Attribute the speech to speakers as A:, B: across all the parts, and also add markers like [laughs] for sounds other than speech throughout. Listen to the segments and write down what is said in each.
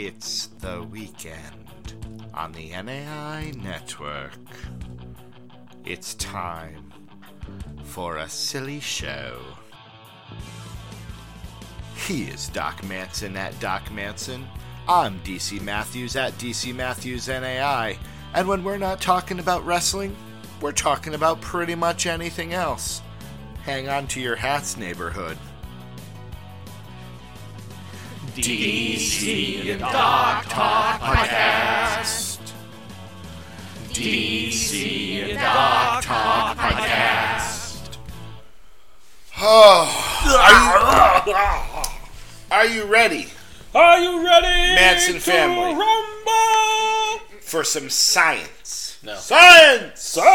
A: It's the weekend on the NAI network. It's time for a silly show. He is Doc Manson at Doc Manson. I'm DC Matthews at DC Matthews NAI. And when we're not talking about wrestling, we're talking about pretty much anything else. Hang on to your hats, neighborhood.
B: DC and Doc Talk Podcast. DC and Doc Talk Podcast.
A: Oh, are you, are you ready
B: Are you ready?
A: Manson
B: to
A: family.
B: Rumble?
A: for some science?
B: No.
A: Science!
B: Science.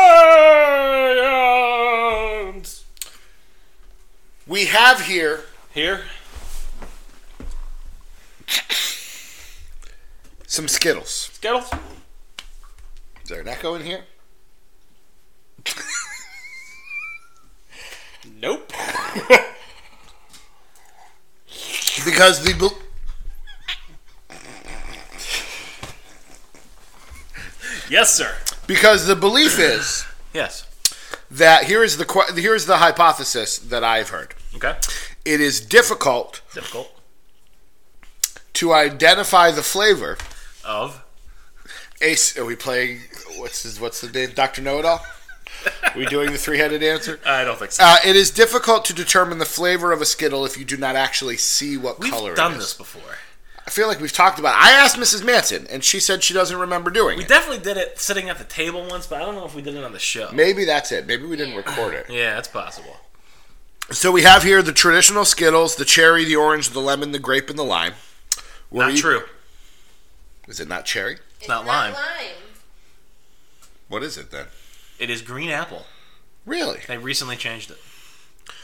A: We have here
B: Here.
A: Some Skittles.
B: Skittles.
A: Is there an echo in here?
B: Nope. [laughs]
A: Because the bel-
B: Yes, sir.
A: because the belief is [clears throat]
B: Yes.
A: that here is the here is the hypothesis that I've heard.
B: Okay.
A: It is difficult
B: Difficult.
A: to identify the flavor.
B: Of.
A: Ace, are we playing? What's his, what's the name? Doctor Know It All. [laughs] we doing the three headed answer?
B: I don't think so.
A: Uh, it is difficult to determine the flavor of a Skittle if you do not actually see what
B: We've
A: color
B: done
A: it is.
B: this before.
A: I feel like we've talked about. It. I asked Mrs. Manson, and she said she doesn't remember doing
B: We
A: it.
B: definitely did it sitting at the table once, but I don't know if we did it on the show.
A: Maybe that's it. Maybe we didn't record it.
B: Yeah, that's possible.
A: So we have here the traditional Skittles: the cherry, the orange, the lemon, the grape, and the lime. Were
B: Not
A: you-
B: true.
A: Is it not cherry?
C: It's
B: not lime.
A: What is it then?
B: It is green apple.
A: Really?
B: They recently changed it.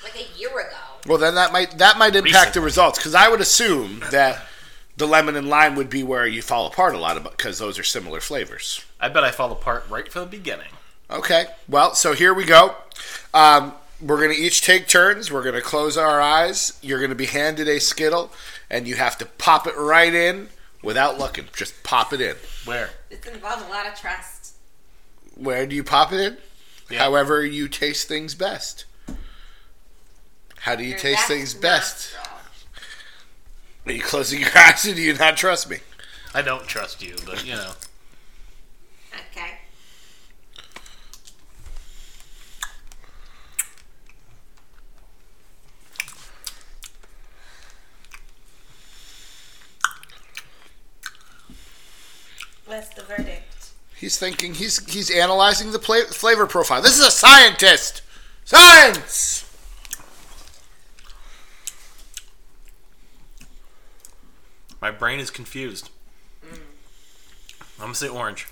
C: Like a year ago.
A: Well, then that might that might impact the
B: Recently.
A: results because I would assume that the lemon and lime would be where you fall apart a lot because those are similar flavors.
B: I bet I fall apart right from the beginning.
A: Okay. Well, so here we go. Um, we're going to each take turns. We're going to close our eyes. You're going to be handed a Skittle, and you have to pop it right in without looking. Just pop it in.
B: Where?
C: It involves a lot of trust.
A: Where do you pop it in?
B: Yeah.
A: However, you taste things best. How do you
C: Your
A: taste things best? Are you closing your [laughs] eyes or do you not trust me?
B: I don't trust you, but you know.
C: Okay. What's the verdict?
A: He's thinking. He's he's analyzing the pla- flavor profile. This is a scientist. Science.
B: My brain is confused. I'm gonna say orange.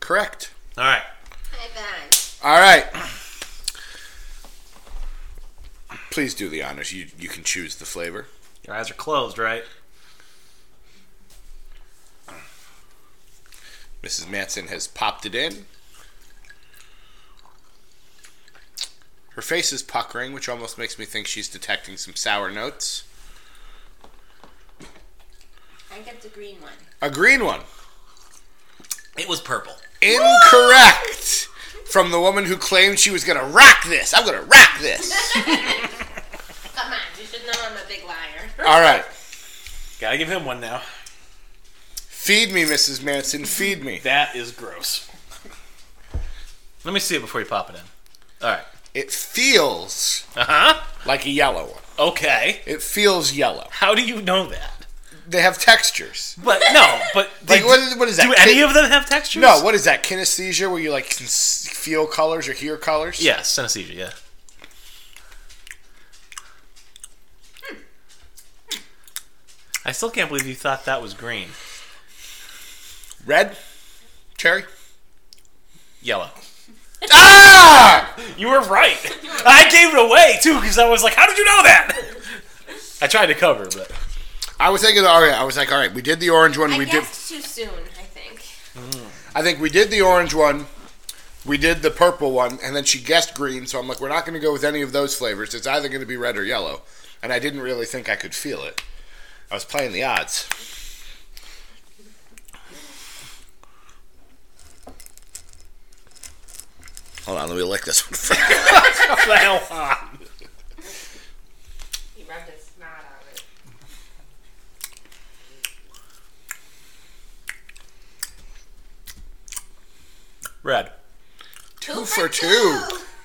A: Correct.
B: All right.
C: High five.
A: All right. Please do the honors. You you can choose the flavor.
B: Your eyes are closed, right?
A: Mrs. Manson has popped it in. Her face is puckering, which almost makes me think she's detecting some sour notes.
C: I get the green one.
A: A green one.
B: It was purple.
A: Incorrect. From the woman who claimed she was going to rock this. I'm going to rock this. [laughs]
C: Come on, you should know I'm a big liar.
A: All right.
B: Gotta give him one now.
A: Feed me, Mrs. Manson. Feed me.
B: That is gross. Let me see it before you pop it in. All right.
A: It feels
B: Uh huh.
A: like a yellow one.
B: Okay.
A: It feels yellow.
B: How do you know that?
A: They have textures.
B: But no. But [laughs] they
A: Like, what is, what is that?
B: do
A: Ki-
B: any of them have textures?
A: No, what is that? Kinesthesia, where you like can s- feel colors or hear colors?
B: Yes, synesthesia. Yeah. I still can't believe you thought that was green.
A: Red, cherry.
B: Yellow. [laughs]
A: Ah!
B: You were right. I gave it away too because I was like, "How did you know that?" I tried to cover, but
A: I was thinking. All right, I was like, all right, we did the orange one.
C: I
A: we did.
C: guessed too soon, I think.
A: I think we did the orange one. We did the purple one, and then she guessed green. So I'm like, we're not going to go with any of those flavors. It's either going to be red or yellow. And I didn't really think I could feel it. I was playing the odds. Hold on, let me lick this one [laughs] first.
B: What the hell on? Uh.
C: He rubbed his snot on it.
B: Red.
A: two for two.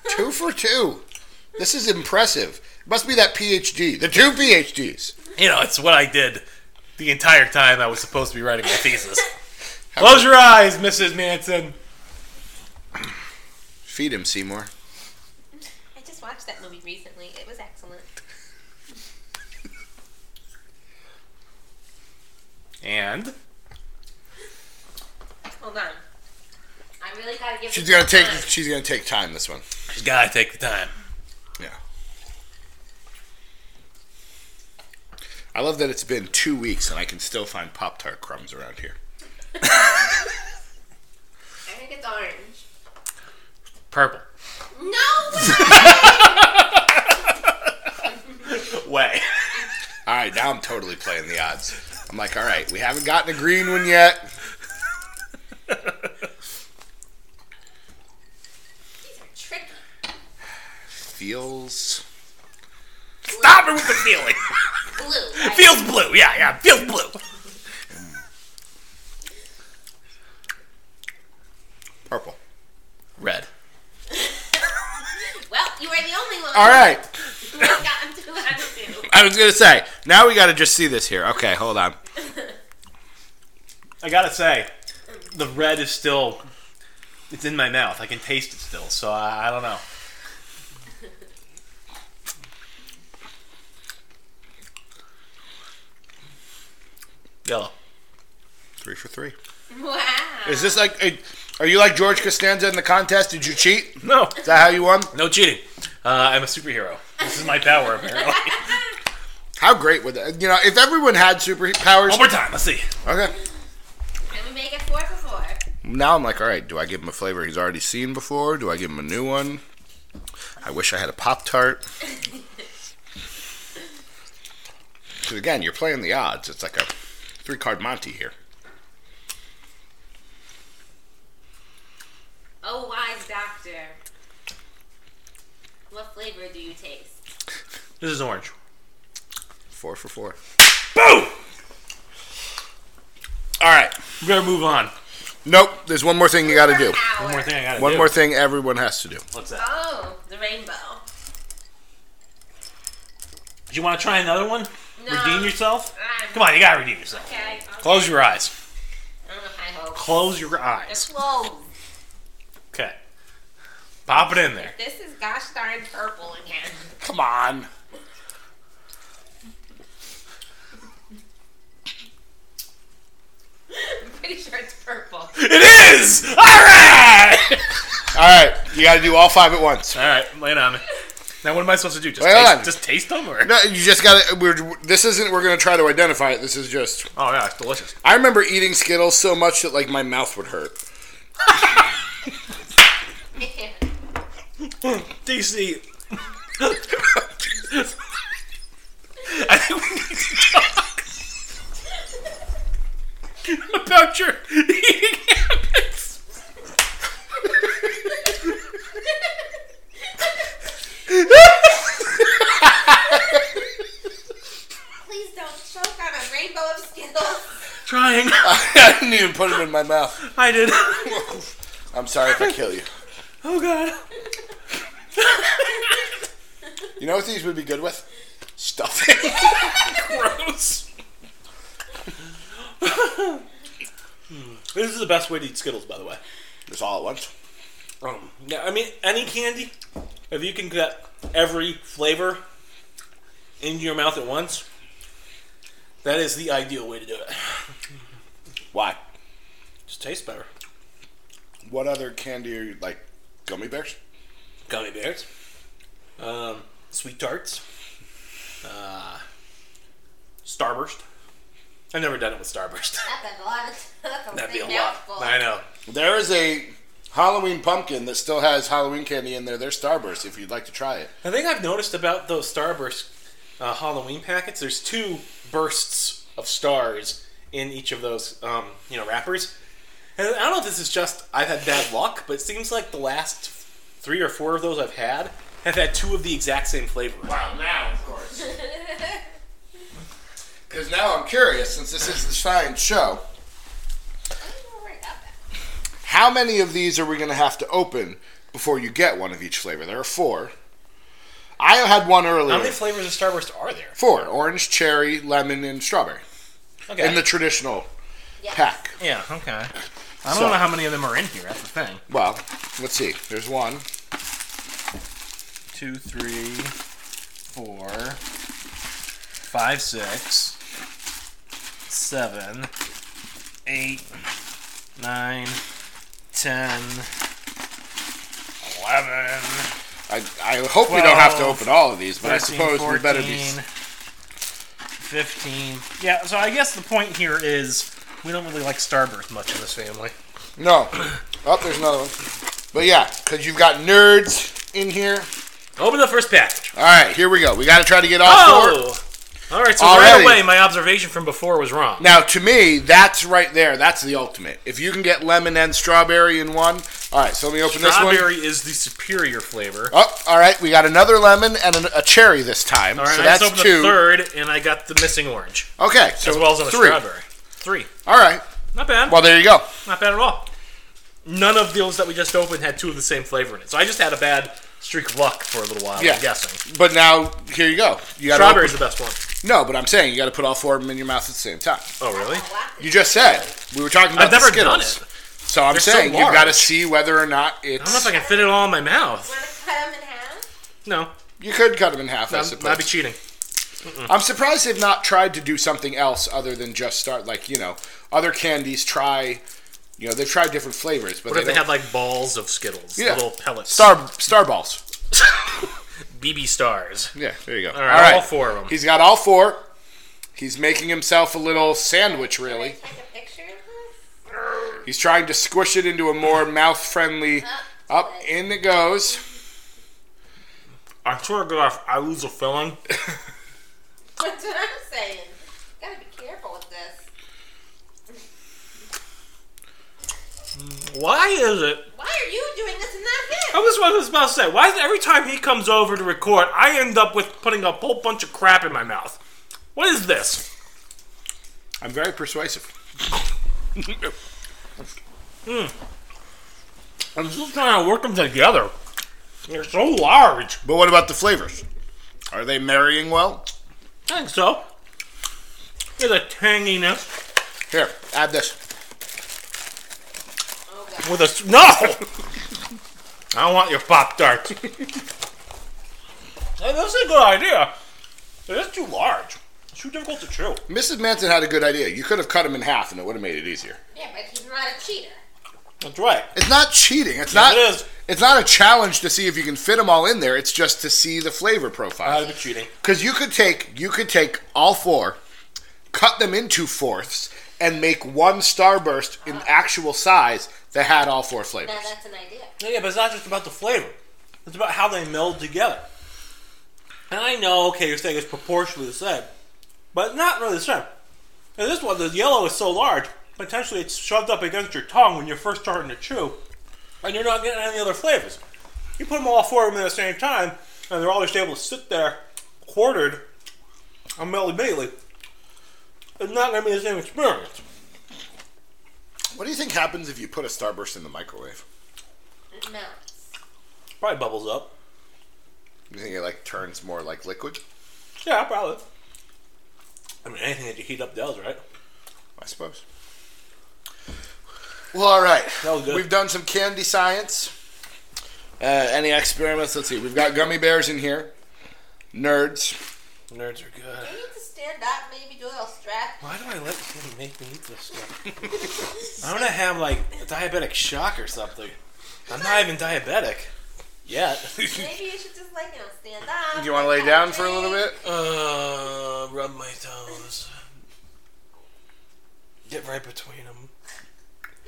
A: Two for two. This is impressive. Must be that PhD. The two PhDs.
B: You know, it's what I did the entire time I was supposed to be writing my thesis. [laughs] Close your eyes, Mrs. Manson.
A: Feed him, Seymour.
C: I just watched that movie recently. It was excellent.
B: And
C: Hold on. I really gotta give.
A: She's gonna take.
C: time.
A: She's gonna take time. This one.
B: she's gotta take the time.
A: Yeah. I love that it's been two weeks and I can still find Pop Tart crumbs around here. [laughs]
C: I think it's orange.
B: Purple.
C: No.
B: Way.
A: All right, now I'm totally playing the odds. I'm like, all right, we haven't gotten a green one yet.
C: These are tricky.
A: Feels.
B: Stop it with the feeling.
C: Blue.
B: Feels blue. Yeah, yeah. Feels blue.
A: Purple.
B: Red.
C: well, you were the only one.
A: All right.
C: who has gotten two out of two.
A: I was gonna say. Now we got to just see this here. Okay, hold on.
B: I gotta say, the red is still. It's in my mouth. I can taste it still. So I, I don't know. Yellow.
A: Three for three.
C: Wow.
A: Is this like? A, are you like George Costanza in the contest? Did you cheat?
B: No.
A: Is that how you won?
B: No cheating. Uh, I'm a superhero. This is my power, apparently. [laughs]
A: How great would that? You know, if everyone had superpowers.
B: One more time. Let's see.
A: Okay.
C: Can we make it four for four?
A: Now I'm like, all right. Do I give him a flavor he's already seen before? Do I give him a new one? I wish I had a Pop Tart. Because [laughs] again, you're playing the odds. It's like a three card Monty here.
C: Oh, wise doctor. What flavor do you taste?
B: This is orange.
A: Four for four.
B: Boom!
A: All right.
B: We gotta move on.
A: Nope. There's one more thing you got to do.
B: One more thing I gotta do.
A: One
B: do.
A: more thing everyone has to do.
B: What's that?
C: Oh, the rainbow.
B: Do you want to try another one?
C: No.
B: Redeem yourself?
C: I'm-
B: Come on, you gotta redeem yourself.
C: Okay. okay.
B: Close your eyes.
C: I hope.
B: Close your
C: They're
B: eyes.
C: closed.
B: Okay. Pop it in there.
C: This is gosh darn purple again.
A: Come on.
C: I'm pretty sure it's purple.
B: It is! Alright!
A: All right. You got to do all five at once.
B: Alright, lay it on me. Now what am I supposed to do? Just,
A: Wait, hold
B: taste,
A: on.
B: just taste them? Or?
A: No, you just got to. We're. This isn't. We're gonna try to identify it. This is just.
B: Oh yeah, it's delicious.
A: I remember eating Skittles so much that like my mouth would hurt. [laughs]
B: DC. I think we need to talk about your eating habits.
C: Please don't choke on a rainbow of Skittles.
B: Trying. [laughs]
A: I didn't even put them in my mouth.
B: I did. [laughs]
A: I'm sorry if I kill you.
B: Oh god. [laughs]
A: You know what these would be good with? Stuffing.
B: Gross. this is the best way to eat Skittles, by the way.
A: Just all at once.
B: Um, yeah, I mean, any candy, if you can get every flavor into your mouth at once, that is the ideal way to do it.
A: Why?
B: Just tastes better.
A: What other candy are you like? Gummy bears?
B: Gummy bears, um, sweet tarts, uh, Starburst. I've never done it with Starburst. [laughs]
C: That's a lot. [laughs] That's a
B: That'd be a lot.
C: mouthful.
B: I know.
A: There is a Halloween pumpkin that still has Halloween candy in there. They're Starburst if you'd like to try it.
B: I think I've noticed about those Starburst uh, Halloween packets. There's two bursts of stars in each of those, um, you know, wrappers. And I don't know if this is just I've had bad luck, but it seems like the last three or four of those I've had have had two of the exact same flavor.
A: Wow, now of course. Because now I'm curious, since this is the science show,
C: I don't know where I got that.
A: how many of these are we going to have to open before you get one of each flavor? There are four. I had one earlier.
B: How many flavors of Starburst are there?
A: Four: orange, cherry, lemon, and strawberry.
B: Okay.
A: In the traditional
C: Yes.
A: pack.
B: yeah. Okay. I don't
A: So-
B: know how many of them are in here. That's the thing.
A: Well, let's see. There's one.
B: Two, three, four, five, six, seven, eight, nine, ten, eleven.
A: I, I hope we don't have to open all of these, but I
B: 13,
A: suppose we better
B: 14,
A: be.
B: 15. Yeah, so I guess the point here is we don't really like Starburst much in this family.
A: No. Oh, there's another one. But yeah, because you've got nerds in here.
B: Open the first package.
A: All right, here we go. We got to try to get all four.
B: Oh! All right, so
A: Already.
B: right away, my observation from before was wrong.
A: Now, to me, that's right there. That's the ultimate. If you can get lemon and strawberry in one. All right, so let me open this one.
B: Strawberry is the superior flavor.
A: Oh, all right. We got another lemon and a, a cherry this time.
B: All right,
A: so
B: I
A: that's
B: just opened
A: two.
B: the third, and I got the missing orange,
A: Okay, so
B: as well as on the
A: three.
B: strawberry. Three.
A: All right.
B: Not bad.
A: Well, there you go.
B: Not bad at all. None of those that we just opened had two of the same flavor in it. So I just had a bad streak of luck for a little while,
A: Yeah.
B: I'm guessing.
A: But now here you go. You got
B: Strawberry's the best one.
A: No, but I'm saying you got to put all four of them in your mouth at the same time.
B: Oh, really?
A: You just said we were talking about
B: I've never
A: the
B: done
A: Skittles.
B: it.
A: So I'm
B: They're so
A: saying you've got to see whether or not it's
B: I don't know
A: it's.
B: if I can fit it all in my mouth.
C: Want to cut them in half?
B: No,
A: You could cut them in half, I
B: I'm,
A: suppose.
B: that'd be cheating.
A: I'm surprised they've not tried to do something else other than just start like you know other candies try. You know they've tried different flavors, but
B: What if they
A: don't-
B: had like balls of Skittles,
A: Yeah.
B: little pellets,
A: star star balls. [laughs]
B: BB stars?
A: Yeah, there you go.
B: All right, all four of them.
A: He's got all four. He's making himself a little sandwich, really.
C: take a picture of this?
A: He's trying to squish it into a more [laughs] mouth-friendly. Up in it goes.
B: I swear to God, I lose a filling.
C: That's [laughs] what I'm saying. Gotta be careful with this.
B: Why is it?
C: Why are you doing this and not
B: I
C: him?
B: was what I was about to say. Why is it every time he comes over to record, I end up with putting a whole bunch of crap in my mouth? What is this?
A: I'm very persuasive. Hmm.
B: I'm still trying to work them together. They're so large.
A: But what about the flavors? Are they marrying well?
B: I think so. There's a tanginess
A: Here, add this.
B: With a. no. I don't want your pop tarts. hey, that's a good idea. It is too large. It's too difficult to chew.
A: Mrs. Manson had a good idea. You could have cut them in half, and it would have made it easier.
C: Yeah, but he's not a cheater.
B: That's right.
A: It's not cheating. It's
B: Yes,
A: not.
B: it is.
A: It's not a challenge to see if you can fit them all in there. It's just to see the flavor profile.
B: I'd be cheating.
A: Because you could take you could take all four, cut them into fourths, and make one starburst in actual size that had all four flavors.
C: Now that's an idea.
B: Yeah, but it's not just about the flavor. It's about how they meld together. And I know, okay, you're saying it's proportionally the same, but not really the same. And this one, the yellow is so large, potentially it's shoved up against your tongue when you're first starting to chew, and you're not getting any other flavors. You put them all four of them at the same time, and they're all just able to sit there, quartered, and melt immediately. It's not going to be the same experience.
A: What do you think happens if you put a starburst in the microwave?
C: It melts.
B: Probably bubbles up.
A: You think it like turns more like liquid?
B: Yeah, probably. I mean, anything that you heat up does, right?
A: I suppose. Well, all right.
B: That was good.
A: We've done some candy science. Uh, any experiments? Let's see. We've got gummy bears in here. Nerds.
B: Nerds are good.
C: You need to stand up, maybe do a little stretch.
B: Why do I let him make me eat this stuff? [laughs] I'm gonna have like a diabetic shock or something. I'm not even diabetic yet.
C: Maybe you should just like you know stand up.
A: Do you want to lay down for a little bit?
B: uh, rub my toes. Get right between them.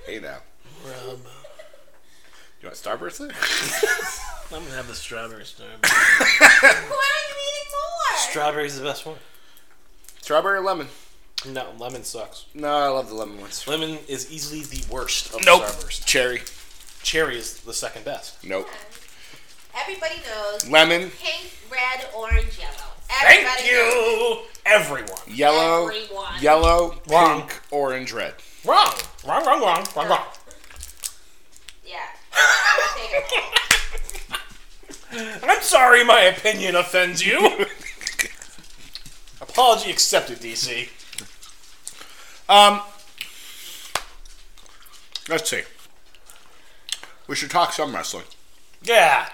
A: Hey now.
B: Rub.
A: You want starburst there? [laughs]
B: I'm gonna have the strawberry starburst.
C: Why are you eating more?
B: Strawberry's the best one.
A: Strawberry or lemon?
B: No, lemon sucks.
A: No, I love the lemon ones.
B: Lemon is easily the worst of
A: Nope.
B: the starburst.
A: Cherry.
B: Cherry is the second best.
A: Nope.
C: Everybody knows.
A: Lemon,
C: Pink, red, orange, yellow.
B: Thank
C: Everybody knows.
B: you, everyone.
A: yellow,
C: Everyone.
A: yellow,
B: Wrong.
A: pink, orange, red.
B: Wrong. Wrong, wrong, wrong, wrong, wrong.
C: Yeah. [laughs] I'll take it all.
B: I'm sorry my opinion offends you. [laughs] Apology accepted, DC.
A: Um, let's see. We should talk some wrestling.
B: Yeah.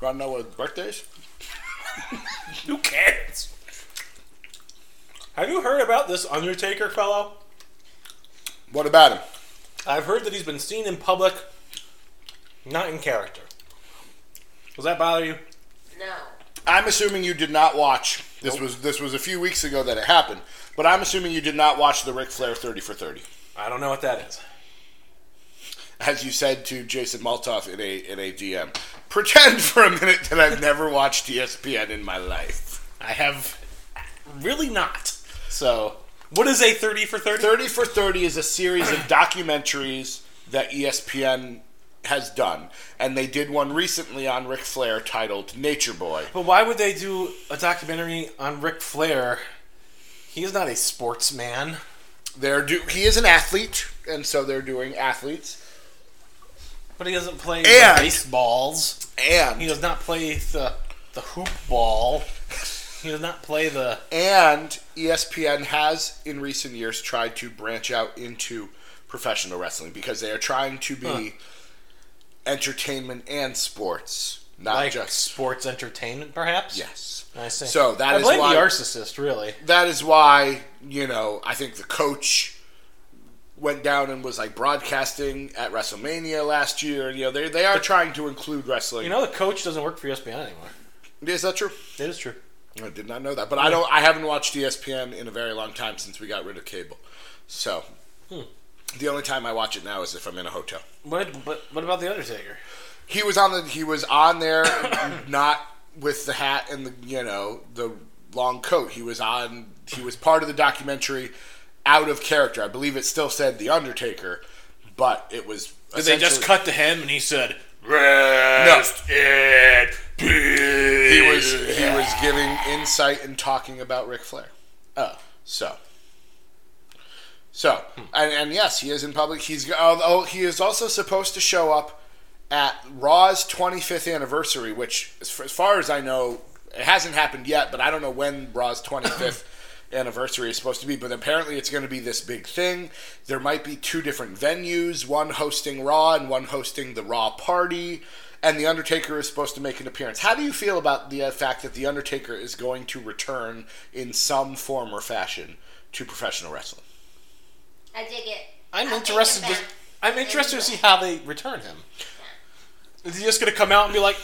A: Want to know what birthdays? [laughs]
B: Who cares? Have you heard about this Undertaker fellow?
A: What about him?
B: I've heard that he's been seen in public, not in character. Does that bother you?
C: No.
A: I'm assuming you did not watch. This was this was a few weeks ago that it happened, but I'm assuming you did not watch the Ric Flair 30 for 30.
B: I don't know what that is.
A: As you said to Jason Maltoff in a in a DM, pretend for a minute that I've never watched ESPN in my life.
B: I have really not. So, what is a 30 for 30?
A: 30 for 30 is a series of documentaries that ESPN has done, and they did one recently on Ric Flair titled Nature Boy.
B: But why would they do a documentary on Ric Flair? He is not a sportsman.
A: They're do he is an athlete, and so they're doing athletes.
B: But he doesn't play
A: And-
B: baseballs.
A: And
B: He does not play the the hoop ball. He does not play the.
A: And ESPN has, in recent years, tried to branch out into professional wrestling because they are trying to be
B: Huh.
A: Entertainment and sports, not
B: like
A: just.
B: sports entertainment, perhaps.
A: Yes.
B: I see.
A: So that
B: I
A: is why-
B: the narcissist, really.
A: That is why, you know, I think the coach went down and was like broadcasting at WrestleMania last year. You know, they, they are trying to include wrestling.
B: You know, the coach doesn't work for ESPN anymore.
A: is that true?
B: It is true.
A: I did not know that, but I don't. I haven't watched ESPN in a very long time since we got rid of cable. So hmm. The only time I watch it now is if I'm in a hotel.
B: What? But what about the Undertaker?
A: He was on the. He was on there, [coughs] not with the hat and the you know the long coat. He was on. He was part of the documentary, out of character. I believe it still said the Undertaker, but it was.
B: Did they just cut to him and he said, "Rest in peace"?
A: He was. He was giving insight and talking about Ric Flair.
B: Oh,
A: So, so, and, and yes, he is in public. He's although he is also supposed to show up at Raw's 25th anniversary, which, as far, as far as I know, it hasn't happened yet. But I don't know when Raw's 25th [clears throat] anniversary is supposed to be. But apparently, it's going to be this big thing. There might be two different venues: one hosting Raw and one hosting the Raw party. And the Undertaker is supposed to make an appearance. How do you feel about the uh, fact that the Undertaker is going to return in some form or fashion to professional wrestling?
C: I dig it.
B: I'm
C: I'll
B: interested. To. I'm interested to see how they return him. Is he just gonna come out and be like,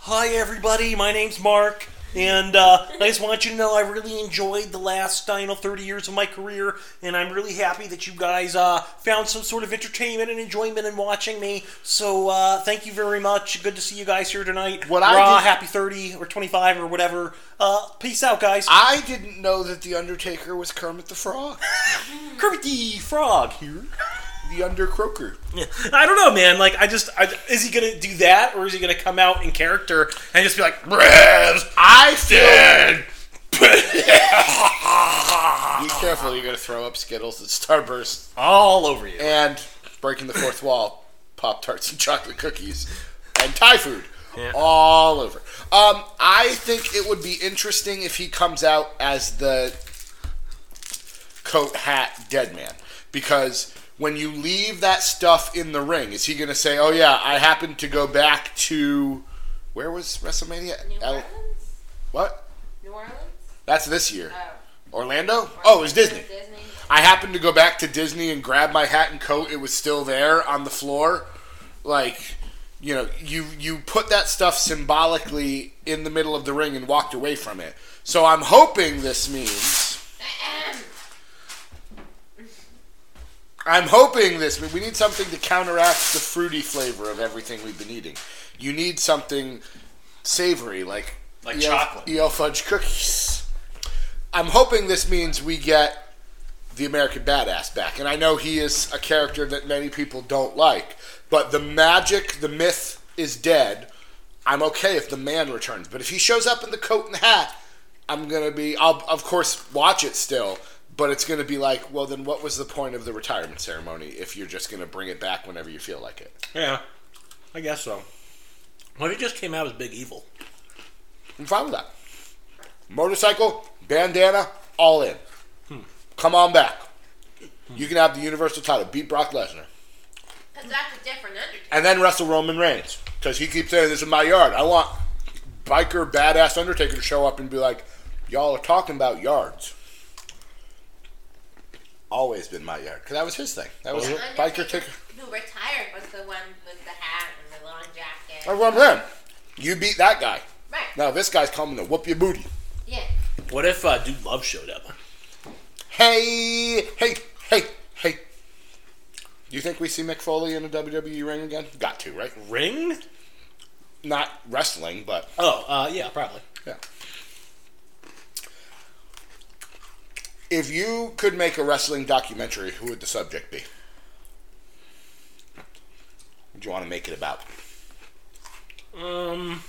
B: "Hi, everybody. My name's Mark." And uh, I just want you to know I really enjoyed the last, you know, 30 years of my career, and I'm really happy that you guys uh, found some sort of entertainment and enjoyment in watching me. So uh, thank you very much. Good to see you guys here tonight.
A: What I did-
B: happy 30 or 25 or whatever. Uh, peace out, guys.
A: I didn't know that the Undertaker was Kermit the Frog, [laughs]
B: Kermit the Frog here.
A: The Undercroaker.
B: Yeah. I don't know, man. Like, I just, I, is he gonna do that, or is he gonna come out in character and just be like, "Rez,
A: I feel.
B: dead." [laughs]
A: Be careful, you're gonna throw up Skittles and Starburst
B: all over you.
A: and breaking the fourth wall, Pop Tarts and chocolate cookies and Thai food.
B: Yeah.
A: All over. Um, I think it would be interesting if he comes out as the coat hat dead man because when you leave that stuff in the ring, is he going to say, "Oh yeah, I happened to go back to where was WrestleMania?
C: New Orleans?
A: what?
C: New Orleans?
A: That's this year.
C: Oh.
A: Orlando? Oh, it was Disney.
C: Disney.
A: I happened to go back to Disney and grab my hat and coat. It was still there on the floor. Like, you know, you you put that stuff symbolically in the middle of the ring and walked away from it. So I'm hoping this means I'm hoping this we need something to counteract the fruity flavor of everything we've been eating. You need something savory like
B: Like
A: EL
B: chocolate.
A: EL fudge cookies. I'm hoping this means we get the American Badass back. And I know he is a character that many people don't like, but the magic, the myth is dead. I'm okay if the man returns, but if he shows up in the coat and the hat, I'm gonna be. I'll of course watch it still, but it's gonna be like, well, then what was the point of the retirement ceremony if you're just gonna bring it back whenever you feel like it?
B: Yeah, I guess so. What if he just came out as Big Evil?
A: I'm fine with that. Motorcycle, bandana, all in. Hmm. Come on back. You can have the Universal title. Beat Brock Lesnar.
C: Because that's a different Undertaker.
A: And then wrestle Roman Reigns. Because he keeps saying, this is my yard. I want biker, badass Undertaker to show up and be like, y'all are talking about yards. Always been my yard. Because that was his thing. That was
C: The
A: it. Biker
C: Undertaker
A: ticker.
C: who retired was the one with the hat and the long jacket.
A: That's what I'm saying. You beat that guy.
C: Right.
A: Now this guy's coming to whoop your booty.
C: Yeah.
B: What if uh, Dude Love showed up?
A: Hey, hey, hey, hey. Do you think we see Mick Foley in a WWE ring again? Got to, right?
B: Ring?
A: Not wrestling, but
B: Oh, uh, yeah, probably.
A: yeah. If you could make a wrestling documentary, who would the subject be? What do you want to make it about?
B: Um,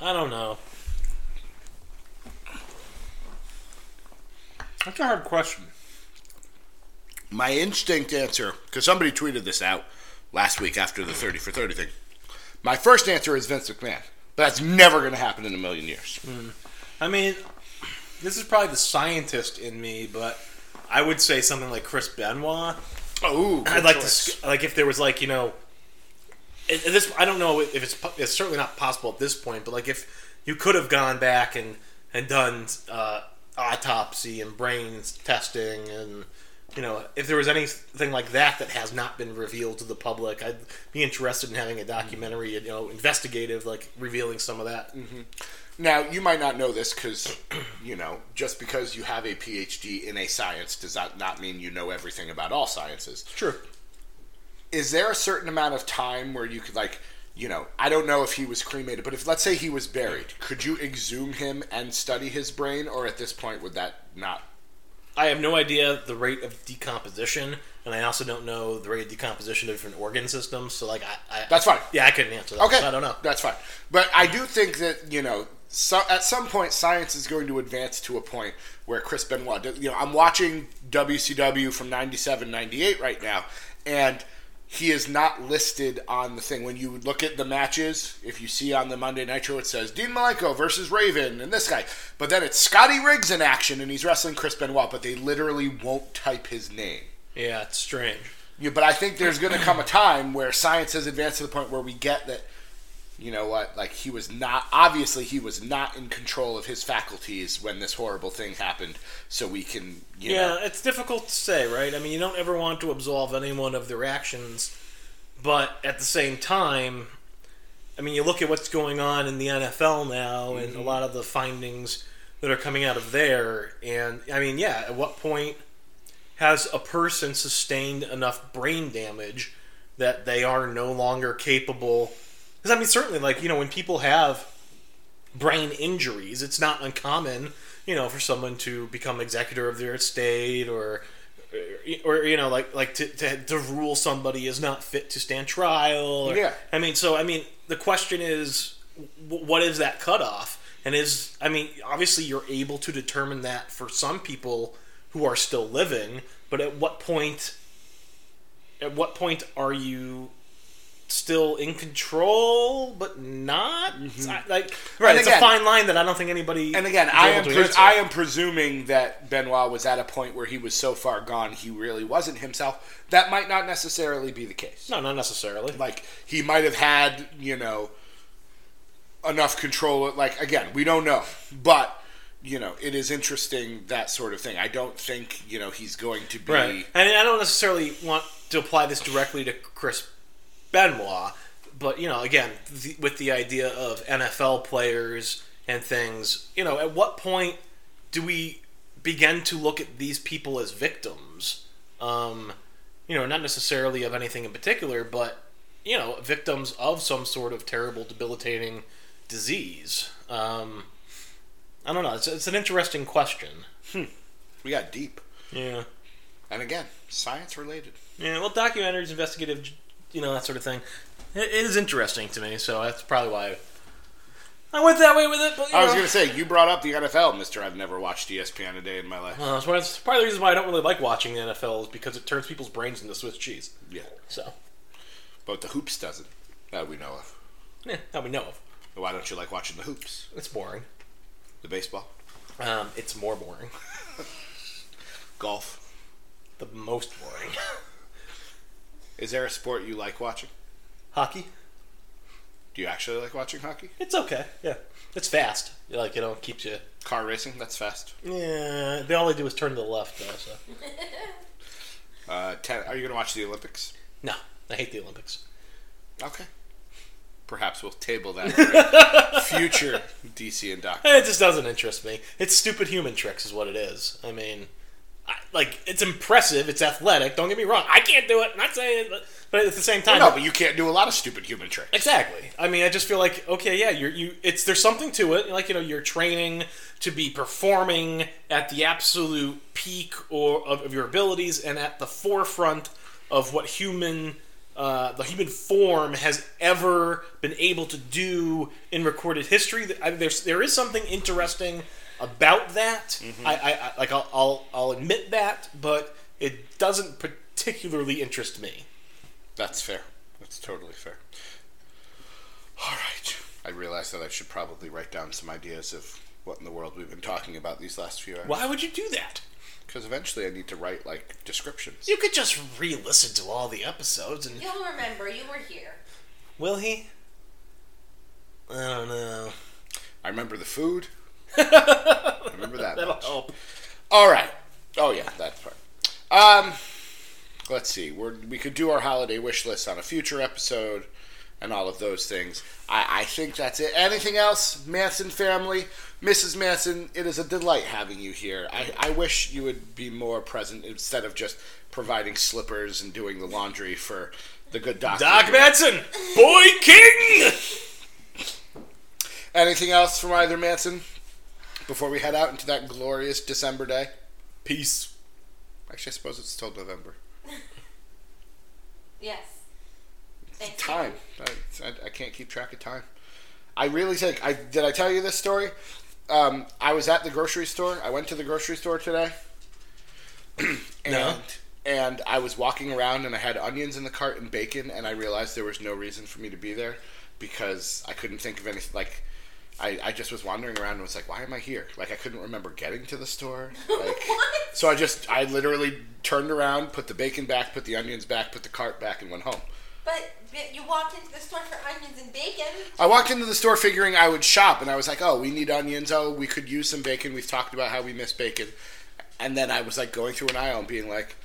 B: I don't know. That's a hard question.
A: My instinct answer, because somebody tweeted this out last week after the 30 for 30 thing. My first answer is Vince McMahon. But that's never going to happen in a million years.
B: I mean, this is probably the scientist in me, but I would say something like Chris Benoit.
A: Oh,
B: I'd like to like if there was like you know, this I don't know if it's it's certainly not possible at this point, but like if you could have gone back and and done uh, autopsy and brains testing and you know if there was anything like that that has not been revealed to the public, I'd be interested in having a documentary, you know, investigative like revealing some of that. Mm-hmm.
A: Now, you might not know this because, [clears throat] you know, just because you have a PhD in a science does not, not mean you know everything about all sciences.
B: True.
A: Is there a certain amount of time where you could, like, you know, I don't know if he was cremated, but if, let's say he was buried, could you exhume him and study his brain, or at this point would that not?
B: I have no idea the rate of decomposition, and I also don't know the rate of decomposition of different organ systems. So, like, I, I
A: That's fine.
B: Yeah, I couldn't answer that.
A: Okay.
B: I don't know.
A: That's fine. But I do think that, you know, so, at some point, science is going to advance to a point where Chris Benoit, you know, I'm watching WCW from 97, 98 right now, and he is not listed on the thing. When you look at the matches, if you see on the Monday Nitro, it says Dean Malenko versus Raven and this guy. But then it's Scotty Riggs in action, and he's wrestling Chris Benoit, but they literally won't type his name.
B: Yeah, it's strange.
A: Yeah, but I think there's going to come a time where science has advanced to the point where we get that, you know what, like he was not, obviously, he was not in control of his faculties when this horrible thing happened. So we can, you
B: Yeah,
A: know.
B: it's difficult to say, right? I mean, you don't ever want to absolve anyone of their actions, but at the same time, I mean, you look at what's going on in the NFL now and
A: Mm-hmm.
B: a lot of the findings that are coming out of there, and I mean, yeah, at what point has a person sustained enough brain damage that they are no longer capable? Because I mean, certainly, like you know, when people have brain injuries, it's not uncommon, you know, for someone to become executor of their estate or or you know like like to, to, to rule somebody is not fit to stand trial or,
A: Yeah.
B: i mean so i mean the question is what is that cutoff and is i mean obviously you're able to determine that for some people who are still living but at what point at what point are you still in control but not mm-hmm. I- like right
A: And
B: it's
A: again-
B: a fine line that i don't think anybody
A: And again, I am pres- I am presuming that Benoit was at a point where he was so far gone he really wasn't himself. That might not necessarily be the case.
B: no not necessarily
A: Like he might have had, you know, enough control. Like again, we don't know, but you know, it is interesting that sort of thing. I don't think you know he's going to be.
B: Right. And I don't necessarily want to apply this directly to Chris Benoit, but you know, again, the, with the idea of NFL players and things, you know, at what point do we begin to look at these people as victims? Um, you know, not necessarily of anything in particular, but you know, victims of some sort of terrible, debilitating disease. Um, I don't know. It's, it's an interesting question.
A: We got deep.
B: Yeah.
A: And again, science related.
B: Yeah, well, documentaries, investigative, you know, that sort of thing. It, it is interesting to me, so that's probably why I went that way with it. But,
A: I was
B: know.
A: to say, you brought up the NFL, mister. I've never watched ESPN a day in my life.
B: Well, that's that's part of the reason why I don't really like watching the NFL is because it turns people's brains into Swiss cheese.
A: Yeah.
B: So,
A: But the hoops doesn't. That we know of.
B: yeah, that we know of.
A: Why don't you like watching the hoops?
B: It's boring.
A: The baseball?
B: Um, it's more boring. [laughs]
A: Golf?
B: The most boring. [laughs]
A: Is there a sport you like watching?
B: Hockey.
A: Do you actually like watching hockey?
B: It's okay. Yeah, it's fast. Like you know, it keeps you.
A: Car racing? That's fast.
B: Yeah, they all they do is turn to the left though. So [laughs]
A: Uh, ten, are you going to watch the Olympics?
B: no, I hate the Olympics.
A: Okay. Perhaps we'll table that [laughs] for future DC and Doc.
B: It just doesn't interest me. It's stupid human tricks, is what it is. I mean, I, like it's impressive. It's athletic. Don't get me wrong. I can't do it. not saying, it, but, at the same time,
A: No, but you can't do a lot of stupid human tricks.
B: Exactly. I mean, I just feel like okay, yeah, you're you. It's there's something to it. Like you know, you're training to be performing at the absolute peak or of, of your abilities and at the forefront of what human. Uh, the human form has ever been able to do in recorded history. I, there's there is something interesting about that. Mm-hmm. I, I, I like I'll, I'll I'll admit that, but it doesn't particularly interest me.
A: That's fair. That's totally fair. All right. I realize that I should probably write down some ideas of what in the world we've been talking about these last few hours.
B: Why would you do that?
A: Because eventually I need to write, like, descriptions.
B: You could just re-listen to all the episodes and
C: You'll remember you were here.
B: will he? I don't know.
A: I remember the food. [laughs] Remember that
B: That'll
A: much.
B: help.
A: All right. Oh, yeah, that part. Um, let's see. We're, we could do our holiday wish list on a future episode and all of those things. I, I think that's it. Anything else, Manson family? Mrs. Manson, it is a delight having you here. I, I wish you would be more present instead of just providing slippers and doing the laundry for the good doctor.
B: Doc. Manson, Boy King.
A: Anything else from either Manson before we head out into that glorious December day?
B: Peace.
A: Actually, I suppose it's still November.
C: Yes. Thanks.
A: Time. I, I, I can't keep track of time. I really think. I did. I tell you this story. Um, I was at the grocery store. I went to the grocery store today, [clears throat] and
B: No.
A: and I was walking around and I had onions in the cart and bacon, and I realized there was no reason for me to be there because I couldn't think of anything. Like, I, I just was wandering around and was like, why am I here? Like, I couldn't remember getting to the store. [laughs] Like,
C: What?
A: so I just I literally turned around, put the bacon back, put the onions back, put the cart back, and went home.
C: But, but you walked into the store for onions and bacon.
A: I walked into the store figuring I would shop, and I was like, "Oh, we need onions. Oh, we could use some bacon. We've talked about how we miss bacon." And then I was like going through an aisle and being like,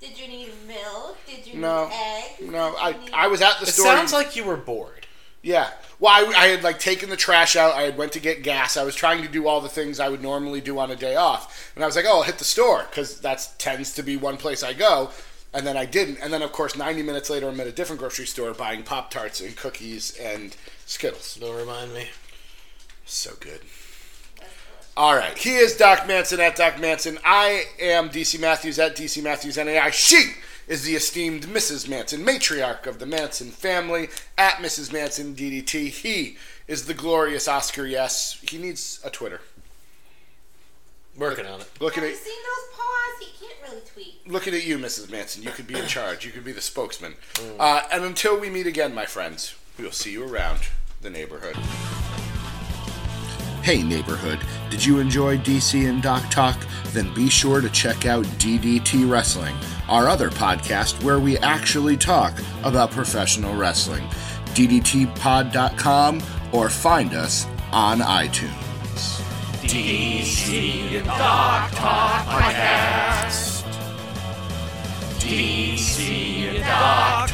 C: Did you need milk? Did you
A: "No,
C: need eggs?
A: no." I
C: need-
A: I was at the
B: It
A: store.
B: It sounds like you were bored.
A: yeah. Well, I, I had like taken the trash out. I had went to get gas. I was trying to do all the things I would normally do on a day off, and I was like, "Oh, I'll hit the store," because that tends to be one place I go. And then I didn't. And then, of course, 90 minutes later, I'm at a different grocery store buying Pop Tarts and cookies and Skittles.
B: Don't remind me.
A: So good. All right. He is Doc Manson at Doc Manson. I am DC Matthews at DC Matthews NAI. She is the esteemed Mrs. Manson, matriarch of the Manson family at Mrs. Manson DDT. He is the glorious Oscar Yes. He needs a Twitter.
B: Working on it.
A: Looking
C: Have
A: at
C: you seen those paws? He can't really tweet.
A: looking at you, Mrs. Manson. You could be in [clears throat] charge. You could be the spokesman. Uh, and until we meet again, my friends, we'll see you around the neighborhood. Hey, neighborhood. Did you enjoy DC and Doc Talk? Then be sure to check out DDT Wrestling, our other podcast where we actually talk about professional wrestling. DDTpod.com or find us on iTunes.
D: DC and Doc Talk Podcast. DC and Doc